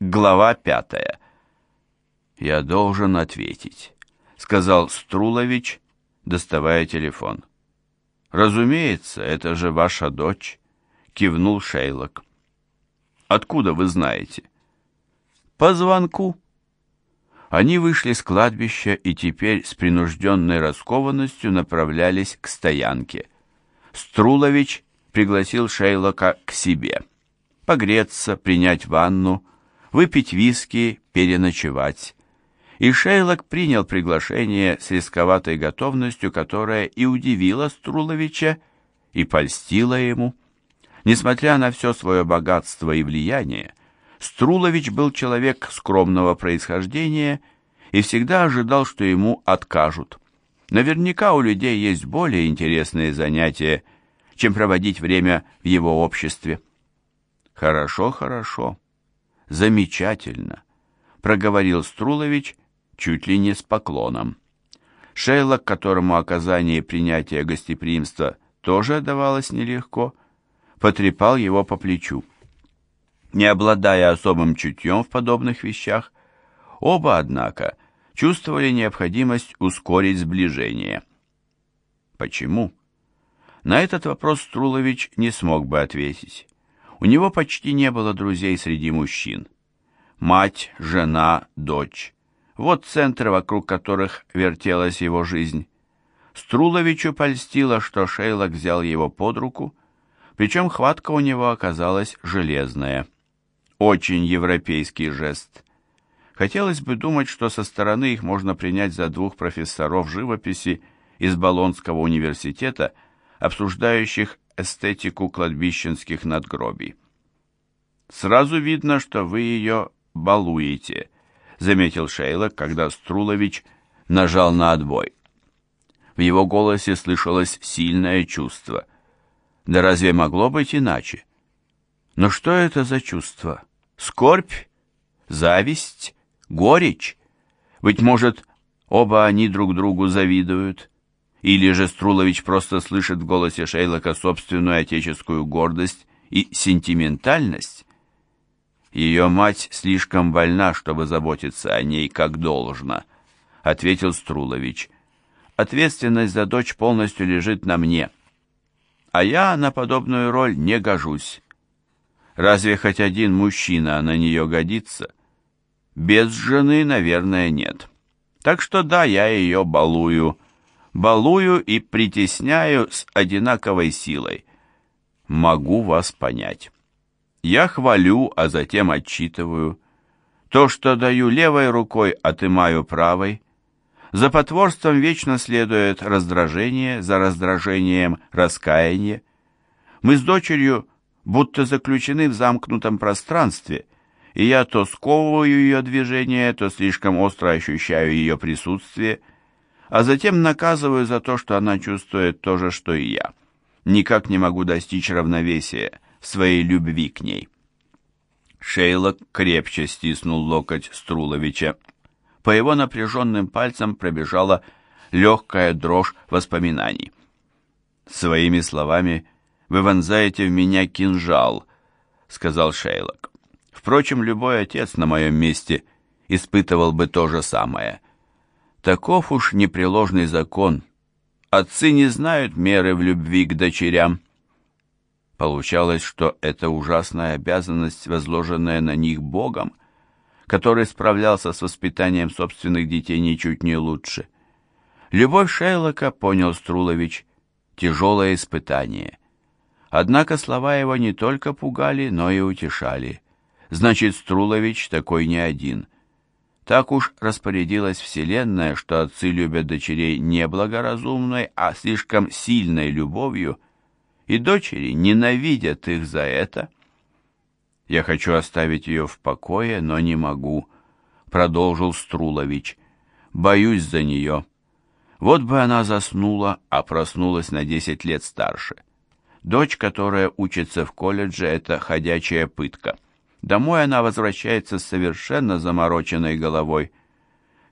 Глава пятая. «Я должен ответить», — сказал Струлович, доставая телефон. «Разумеется, это же ваша дочь», — кивнул Шейлок. «Откуда вы знаете?» «По звонку». Они вышли с кладбища и теперь с принужденной раскованностью направлялись к стоянке. Струлович пригласил Шейлока к себе. Погреться, принять ванну, выпить виски, переночевать. И Шейлок принял приглашение с рисковатой готовностью, которая и удивила Струловича, и польстила ему. Несмотря на все свое богатство и влияние, Струлович был человек скромного происхождения и всегда ожидал, что ему откажут. Наверняка у людей есть более интересные занятия, чем проводить время в его обществе. Хорошо, хорошо. «Замечательно», — проговорил Струлович чуть ли не с поклоном. Шейлок, которому оказание принятия гостеприимства тоже давалось нелегко, потрепал его по плечу. Не обладая особым чутьем в подобных вещах, оба, однако, чувствовали необходимость ускорить сближение. Почему? На этот вопрос Струлович не смог бы ответить. У него почти не было друзей среди мужчин. Мать, жена, дочь. Вот центры, вокруг которых вертелась его жизнь. Струловичу польстило, что Шейлок взял его под руку, причем хватка у него оказалась железная. Очень европейский жест. Хотелось бы думать, что со стороны их можно принять за двух профессоров живописи из Болонского университета, обсуждающих эстетику кладбищенских надгробий. «Сразу видно, что вы ее балуете», — заметил Шейлок, когда Струлович нажал на отбой. В его голосе слышалось сильное чувство. Да разве могло быть иначе? Но что это за чувство? Скорбь? Зависть? Горечь? Быть может, оба они друг другу завидуют? Или же Струлович просто слышит в голосе Шейлока собственную отеческую гордость и сентиментальность? Ее мать слишком больна, чтобы заботиться о ней как должно, ответил Струлович. Ответственность за дочь полностью лежит на мне. А я на подобную роль не гожусь. Разве хоть один мужчина на нее годится? Без жены, наверное, нет. Так что да, я ее балую балую и притесняю с одинаковой силой. Могу вас понять. Я хвалю, а затем отчитываю. То, что даю левой рукой, отымаю правой. За потворством вечно следует раздражение, за раздражением раскаяние. Мы с дочерью будто заключены в замкнутом пространстве, и я то сковываю ее движение, то слишком остро ощущаю ее присутствие – а затем наказываю за то, что она чувствует то же, что и я. Никак не могу достичь равновесия своей любви к ней. Шейлок крепче стиснул локоть Струловича. По его напряженным пальцам пробежала легкая дрожь воспоминаний. «Своими словами вы вонзаете в меня кинжал», — сказал Шейлок. «Впрочем, любой отец на моем месте испытывал бы то же самое». Таков уж непреложный закон. Отцы не знают меры в любви к дочерям. Получалось, что это ужасная обязанность, возложенная на них Богом, который справлялся с воспитанием собственных детей ничуть не лучше. Любовь Шейлока, понял Струлович, тяжелое испытание. Однако слова его не только пугали, но и утешали. Значит, Струлович такой не один — так уж распорядилась Вселенная, что отцы любят дочерей не благоразумной, а слишком сильной любовью, и дочери ненавидят их за это. «Я хочу оставить ее в покое, но не могу», — продолжил Струлович. «Боюсь за нее. Вот бы она заснула, а проснулась на десять лет старше. Дочь, которая учится в колледже, — это ходячая пытка». Домой она возвращается с совершенно замороченной головой.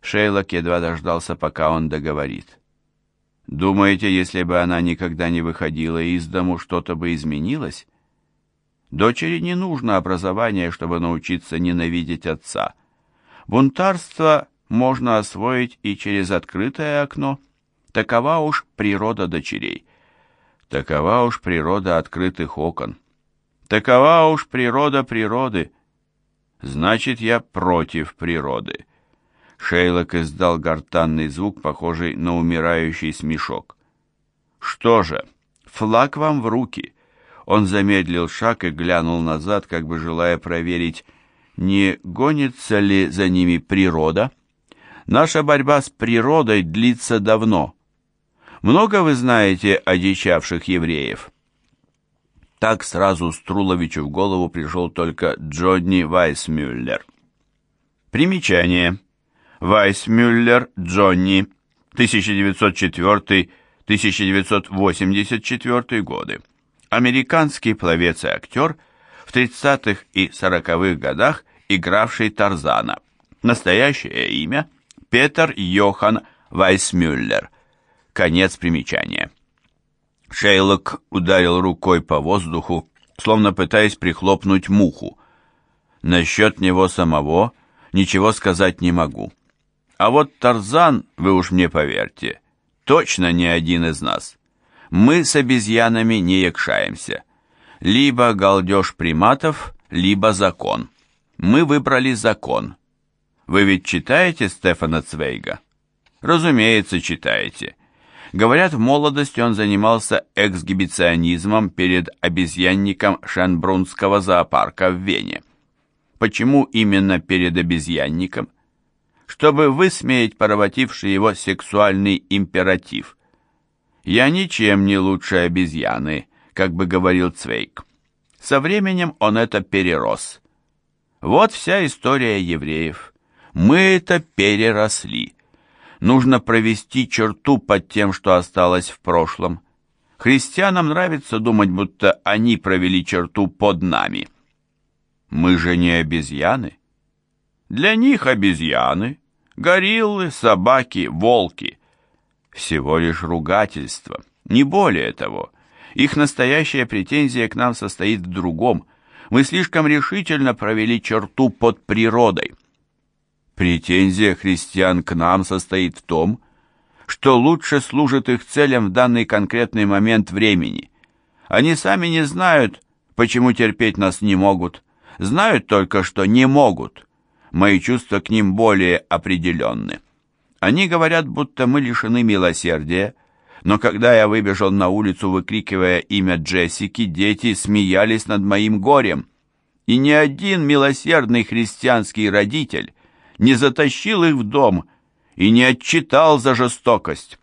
Шейлок едва дождался, пока он договорит. «Думаете, если бы она никогда не выходила из дому, что-то бы изменилось?» Дочери не нужно образование, чтобы научиться ненавидеть отца. Бунтарство можно освоить и через открытое окно. Такова уж природа дочерей. Такова уж природа открытых окон. Такова уж природа природы. Значит, я против природы. Шейлок издал гортанный звук, похожий на умирающий смешок. Что же, флаг вам в руки. Он замедлил шаг и глянул назад, как бы желая проверить, не гонится ли за ними природа. Наша борьба с природой длится давно. Много вы знаете о дичавших евреев? Так сразу Струловичу в голову пришел только Джонни Вайсмюллер. Примечание. Вайсмюллер Джонни, 1904-1984 годы. Американский пловец и актер, в 30-х и 40-х годах игравший Тарзана. Настоящее имя – Петер Йохан Вайсмюллер. Конец примечания. Шейлок ударил рукой по воздуху, словно пытаясь прихлопнуть муху. Насчет него самого ничего сказать не могу. А вот Тарзан, вы уж мне поверьте, точно не один из нас. Мы с обезьянами не якшаемся. Либо галдеж приматов, либо закон. Мы выбрали закон. Вы ведь читаете Стефана Цвейга? Разумеется, читаете. Говорят, в молодости он занимался эксгибиционизмом перед обезьянником Шенбрунского зоопарка в Вене. Почему именно перед обезьянником? Чтобы высмеять поработивший его сексуальный императив. «Я ничем не лучше обезьяны», как бы говорил Цвейк. Со временем он это перерос. Вот вся история евреев. Мы это переросли. Нужно провести черту под тем, что осталось в прошлом. Христианам нравится думать, будто они провели черту под нами. Мы же не обезьяны. Для них обезьяны, гориллы, собаки, волки. Всего лишь ругательство, не более того. Их настоящая претензия к нам состоит в другом. Мы слишком решительно провели черту под природой. Претензия христиан к нам состоит в том, что лучше служит их целям в данный конкретный момент времени. Они сами не знают, почему терпеть нас не могут. Знают только, что не могут. Мои чувства к ним более определенны. Они говорят, будто мы лишены милосердия, но когда я выбежал на улицу, выкрикивая имя Джессики, дети смеялись над моим горем. И ни один милосердный христианский родитель не затащил их в дом и не отчитал за жестокость.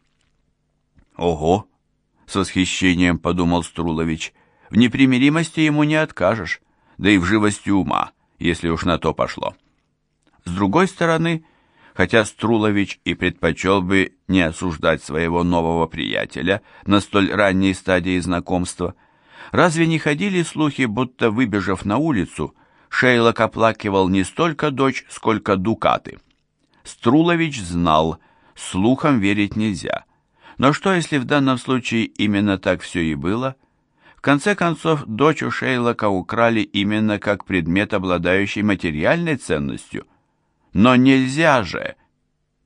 «Ого!» — с восхищением подумал Струлович. «В непримиримости ему не откажешь, да и в живости ума, если уж на то пошло». С другой стороны, хотя Струлович и предпочел бы не осуждать своего нового приятеля на столь ранней стадии знакомства, разве не ходили слухи, будто, выбежав на улицу, Шейлок оплакивал не столько дочь, сколько дукаты. Струлович знал, слухам верить нельзя. Но что, если в данном случае именно так все и было? В конце концов, дочь у Шейлока украли именно как предмет, обладающий материальной ценностью. Но нельзя же,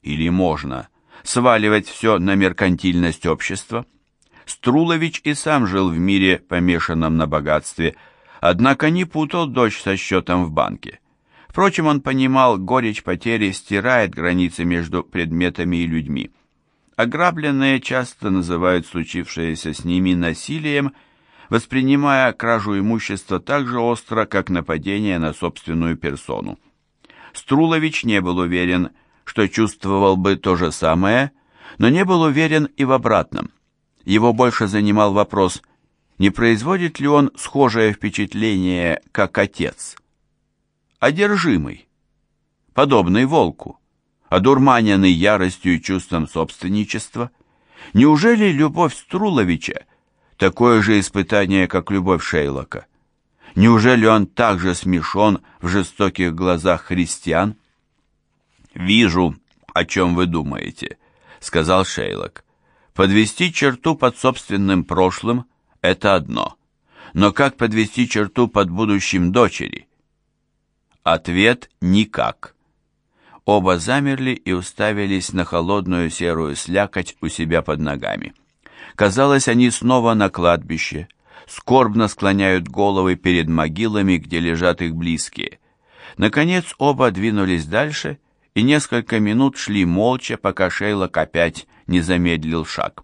или можно, сваливать все на меркантильность общества. Струлович и сам жил в мире, помешанном на богатстве, однако не путал дочь со счетом в банке. Впрочем, он понимал, горечь потери стирает границы между предметами и людьми. Ограбленные часто называют случившееся с ними насилием, воспринимая кражу имущества так же остро, как нападение на собственную персону. Струлович не был уверен, что чувствовал бы то же самое, но не был уверен и в обратном. Его больше занимал вопрос – не производит ли он схожее впечатление, как отец? Одержимый, подобный волку, одурманенный яростью и чувством собственничества. Неужели любовь Струловича такое же испытание, как любовь Шейлока? Неужели он также смешон в жестоких глазах христиан? «Вижу, о чем вы думаете», — сказал Шейлок. «Подвести черту под собственным прошлым — это одно. Но как подвести черту под будущим дочери? Ответ – никак. Оба замерли и уставились на холодную серую слякоть у себя под ногами. Казалось, они снова на кладбище, скорбно склоняют головы перед могилами, где лежат их близкие. Наконец оба двинулись дальше и несколько минут шли молча, пока Шейлок опять не замедлил шаг.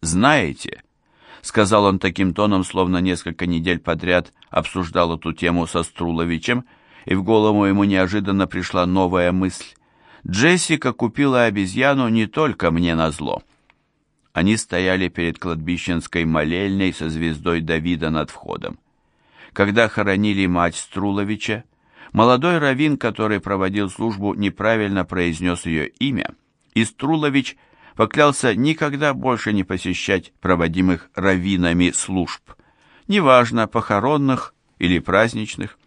«Знаете», — сказал он таким тоном, словно несколько недель подряд обсуждал эту тему со Струловичем, и в голову ему неожиданно пришла новая мысль. «Джессика купила обезьяну не только мне на зло». Они стояли перед кладбищенской молельней со звездой Давида над входом. Когда хоронили мать Струловича, молодой раввин, который проводил службу, неправильно произнес ее имя, и Струлович – поклялся никогда больше не посещать проводимых раввинами служб, неважно, похоронных или праздничных.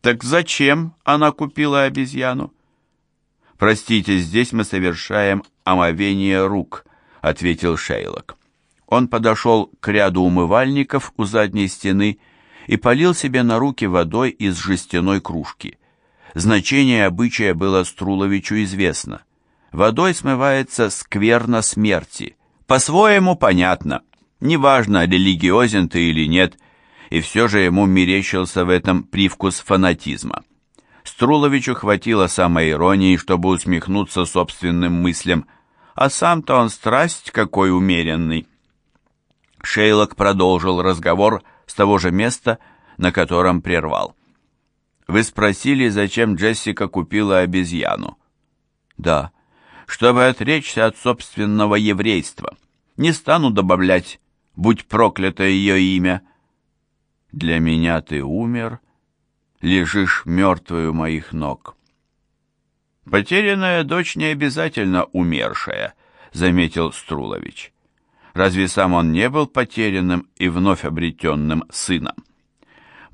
Так зачем она купила обезьяну? Простите, здесь мы совершаем омовение рук, ответил Шейлок. Он подошел к ряду умывальников у задней стены и полил себе на руки водой из жестяной кружки. Значение обычая было Струловичу известно – водой смывается скверно смерти. По-своему понятно. Неважно, религиозен ты или нет, и все же ему мерещился в этом привкус фанатизма. Струловичу хватило самой иронии, чтобы усмехнуться собственным мыслям, а сам-то он страсть какой умеренный. Шейлок продолжил разговор с того же места, на котором прервал. «Вы спросили, зачем Джессика купила обезьяну?» «Да» чтобы отречься от собственного еврейства. Не стану добавлять «Будь проклято ее имя». Для меня ты умер, лежишь мертвую моих ног. Потерянная дочь не обязательно умершая, заметил Струлович. Разве сам он не был потерянным и вновь обретенным сыном?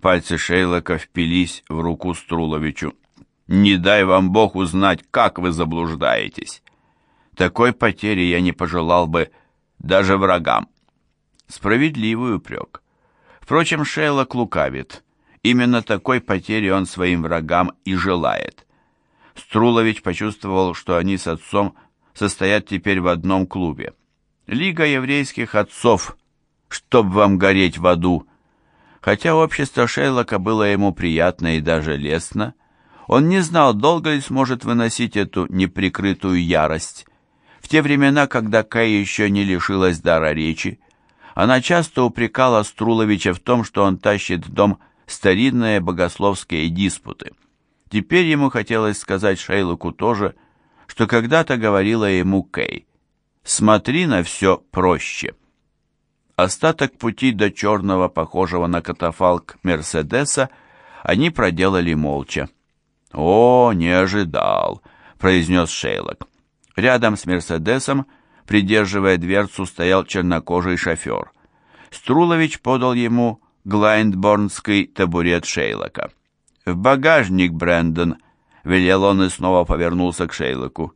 Пальцы Шейлока впились в руку Струловичу. «Не дай вам Бог узнать, как вы заблуждаетесь. Такой потери я не пожелал бы даже врагам. Справедливый упрек. Впрочем, Шейлок лукавит. Именно такой потери он своим врагам и желает. Струлович почувствовал, что они с отцом состоят теперь в одном клубе. Лига еврейских отцов, чтоб вам гореть в аду. Хотя общество Шейлока было ему приятно и даже лестно, он не знал, долго ли сможет выносить эту неприкрытую ярость. В те времена, когда Кай еще не лишилась дара речи, она часто упрекала Струловича в том, что он тащит в дом старинные богословские диспуты. Теперь ему хотелось сказать Шейлоку тоже, что когда-то говорила ему Кей. «Смотри на все проще». Остаток пути до черного, похожего на катафалк Мерседеса, они проделали молча. «О, не ожидал», — произнес Шейлок. Рядом с Мерседесом, придерживая дверцу, стоял чернокожий шофер. Струлович подал ему глайндборнский табурет Шейлока. «В багажник, Брэндон!» — велел он и снова повернулся к Шейлоку.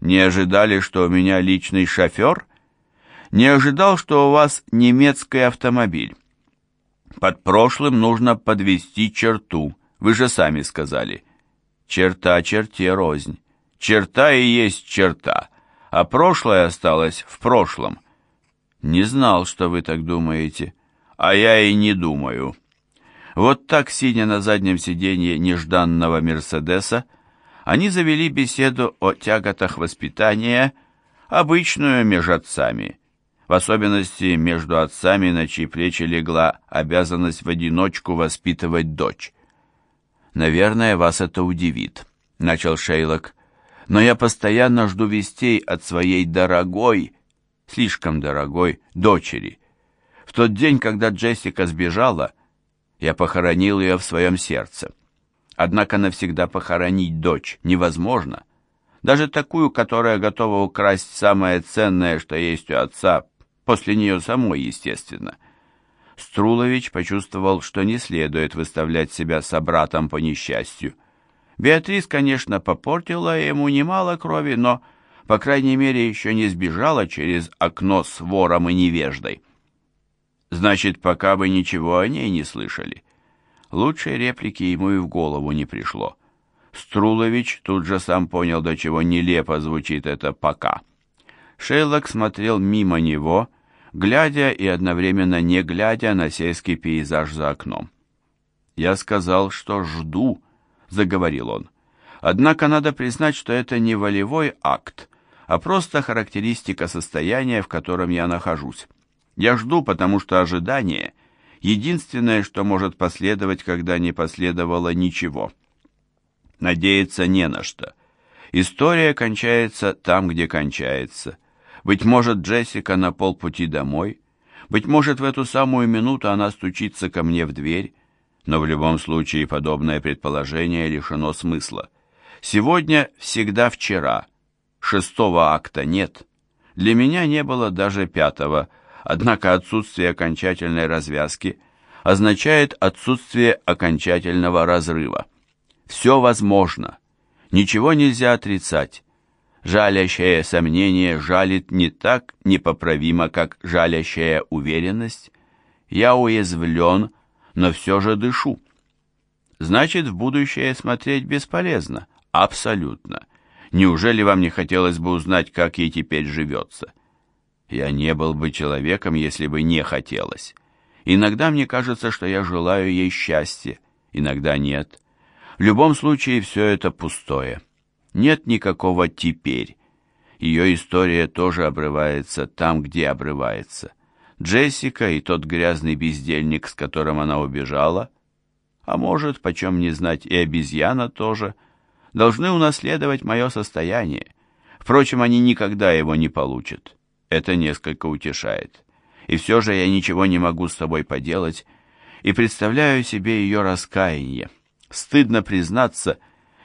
«Не ожидали, что у меня личный шофер? Не ожидал, что у вас немецкий автомобиль. Под прошлым нужно подвести черту, вы же сами сказали. Черта черте рознь. Черта и есть черта, а прошлое осталось в прошлом. Не знал, что вы так думаете, а я и не думаю. Вот так, сидя на заднем сиденье нежданного Мерседеса, они завели беседу о тяготах воспитания, обычную между отцами, в особенности между отцами, на чьи плечи легла обязанность в одиночку воспитывать дочь. «Наверное, вас это удивит», — начал Шейлок, но я постоянно жду вестей от своей дорогой, слишком дорогой, дочери. В тот день, когда Джессика сбежала, я похоронил ее в своем сердце. Однако навсегда похоронить дочь невозможно. Даже такую, которая готова украсть самое ценное, что есть у отца, после нее самой, естественно. Струлович почувствовал, что не следует выставлять себя собратом по несчастью. Беатрис, конечно, попортила ему немало крови, но, по крайней мере, еще не сбежала через окно с вором и невеждой. Значит, пока вы ничего о ней не слышали. Лучшей реплики ему и в голову не пришло. Струлович тут же сам понял, до чего нелепо звучит это «пока». Шейлок смотрел мимо него, глядя и одновременно не глядя на сельский пейзаж за окном. «Я сказал, что жду», — заговорил он. «Однако надо признать, что это не волевой акт, а просто характеристика состояния, в котором я нахожусь. Я жду, потому что ожидание — единственное, что может последовать, когда не последовало ничего. Надеяться не на что. История кончается там, где кончается. Быть может, Джессика на полпути домой. Быть может, в эту самую минуту она стучится ко мне в дверь. Но в любом случае подобное предположение лишено смысла. Сегодня всегда вчера. Шестого акта нет. Для меня не было даже пятого, однако отсутствие окончательной развязки означает отсутствие окончательного разрыва. Все возможно. Ничего нельзя отрицать. Жалящее сомнение жалит не так непоправимо, как жалящая уверенность. Я уязвлен, но все же дышу. Значит, в будущее смотреть бесполезно. Абсолютно. Неужели вам не хотелось бы узнать, как ей теперь живется? Я не был бы человеком, если бы не хотелось. Иногда мне кажется, что я желаю ей счастья, иногда нет. В любом случае, все это пустое. Нет никакого «теперь». Ее история тоже обрывается там, где обрывается. Джессика и тот грязный бездельник, с которым она убежала, а может, почем не знать, и обезьяна тоже, должны унаследовать мое состояние. Впрочем, они никогда его не получат. Это несколько утешает. И все же я ничего не могу с собой поделать и представляю себе ее раскаяние. Стыдно признаться,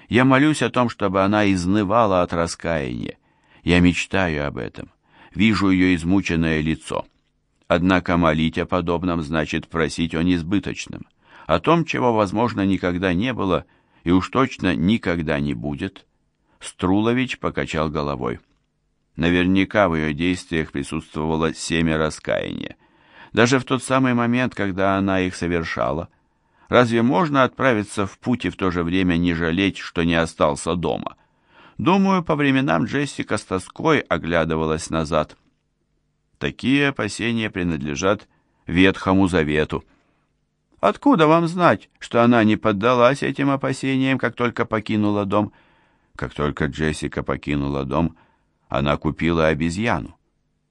я молюсь о том, чтобы она изнывала от раскаяния. Я мечтаю об этом. Вижу ее измученное лицо. Однако молить о подобном значит просить о несбыточном, о том, чего, возможно, никогда не было и уж точно никогда не будет. Струлович покачал головой. Наверняка в ее действиях присутствовало семя раскаяния. Даже в тот самый момент, когда она их совершала. Разве можно отправиться в путь и в то же время не жалеть, что не остался дома? Думаю, по временам Джессика с тоской оглядывалась назад. Такие опасения принадлежат Ветхому Завету. Откуда вам знать, что она не поддалась этим опасениям, как только покинула дом? Как только Джессика покинула дом, она купила обезьяну.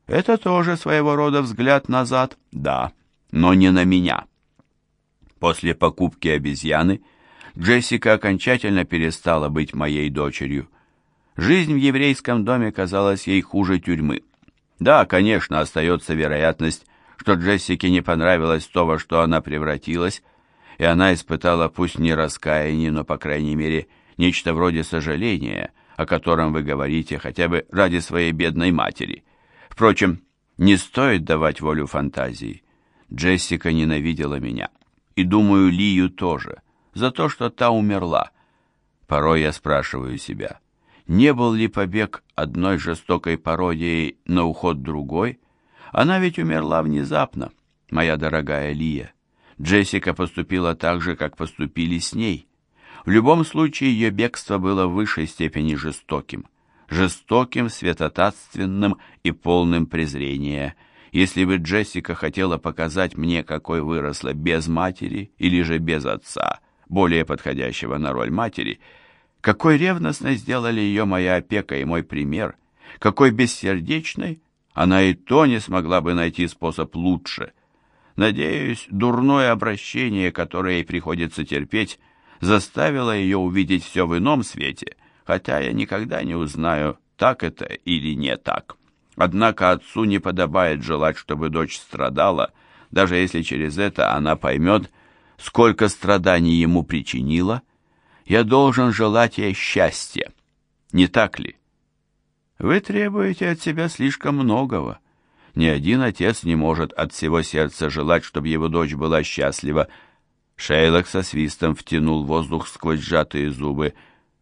Это тоже своего рода взгляд назад, да, но не на меня. После покупки обезьяны Джессика окончательно перестала быть моей дочерью. Жизнь в еврейском доме казалась ей хуже тюрьмы. Да, конечно, остается вероятность, что Джессике не понравилось то, во что она превратилась, и она испытала пусть не раскаяние, но, по крайней мере, нечто вроде сожаления, о котором вы говорите, хотя бы ради своей бедной матери. Впрочем, не стоит давать волю фантазии. Джессика ненавидела меня. И, думаю, Лию тоже, за то, что та умерла. Порой я спрашиваю себя, не был ли побег одной жестокой пародией на уход другой? Она ведь умерла внезапно, моя дорогая Лия. Джессика поступила так же, как поступили с ней. В любом случае ее бегство было в высшей степени жестоким. Жестоким, святотатственным и полным презрения. Если бы Джессика хотела показать мне, какой выросла без матери или же без отца, более подходящего на роль матери, какой ревностной сделали ее моя опека и мой пример, какой бессердечной, она и то не смогла бы найти способ лучше. Надеюсь, дурное обращение, которое ей приходится терпеть, заставило ее увидеть все в ином свете, хотя я никогда не узнаю, так это или не так. Однако отцу не подобает желать, чтобы дочь страдала, даже если через это она поймет, сколько страданий ему причинила. Я должен желать ей счастья, не так ли? Вы требуете от себя слишком многого. Ни один отец не может от всего сердца желать, чтобы его дочь была счастлива, Шейлок со свистом втянул воздух сквозь сжатые зубы.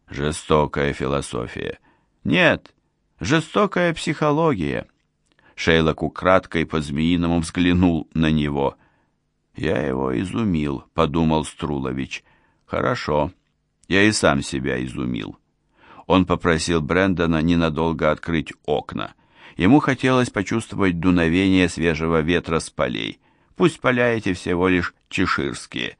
Жестокая философия. Нет, жестокая психология. Шейлок украдкой по-змеиному взглянул на него. «Я его изумил», — подумал Струлович. «Хорошо, я и сам себя изумил». Он попросил Брэндона ненадолго открыть окна. Ему хотелось почувствовать дуновение свежего ветра с полей. Пусть поля эти всего лишь чеширские.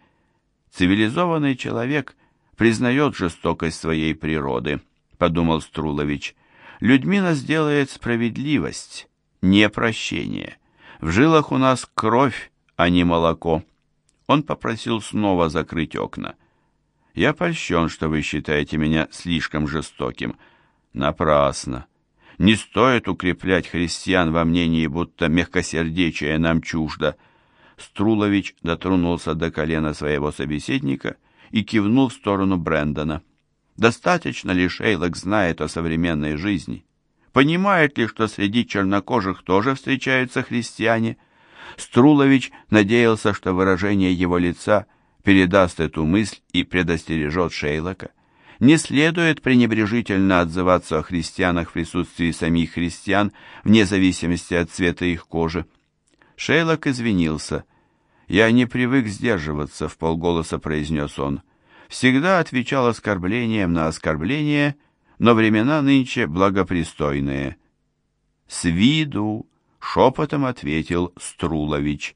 Цивилизованный человек признает жестокость своей природы, подумал Струлович. Людьми нас делает справедливость, не прощение. В жилах у нас кровь, а не молоко. Он попросил снова закрыть окна. Я польщен, что вы считаете меня слишком жестоким. Напрасно. Не стоит укреплять христиан во мнении, будто мягкосердечие нам чуждо. Струлович дотронулся до колена своего собеседника и кивнул в сторону Брэндона. Достаточно ли Шейлок знает о современной жизни? Понимает ли, что среди чернокожих тоже встречаются христиане? Струлович надеялся, что выражение его лица передаст эту мысль и предостережет Шейлока. Не следует пренебрежительно отзываться о христианах в присутствии самих христиан, вне зависимости от цвета их кожи. Шейлок извинился. «Я не привык сдерживаться», — в полголоса произнес он. «Всегда отвечал оскорблением на оскорбление, но времена нынче благопристойные». «С виду», — шепотом ответил Струлович.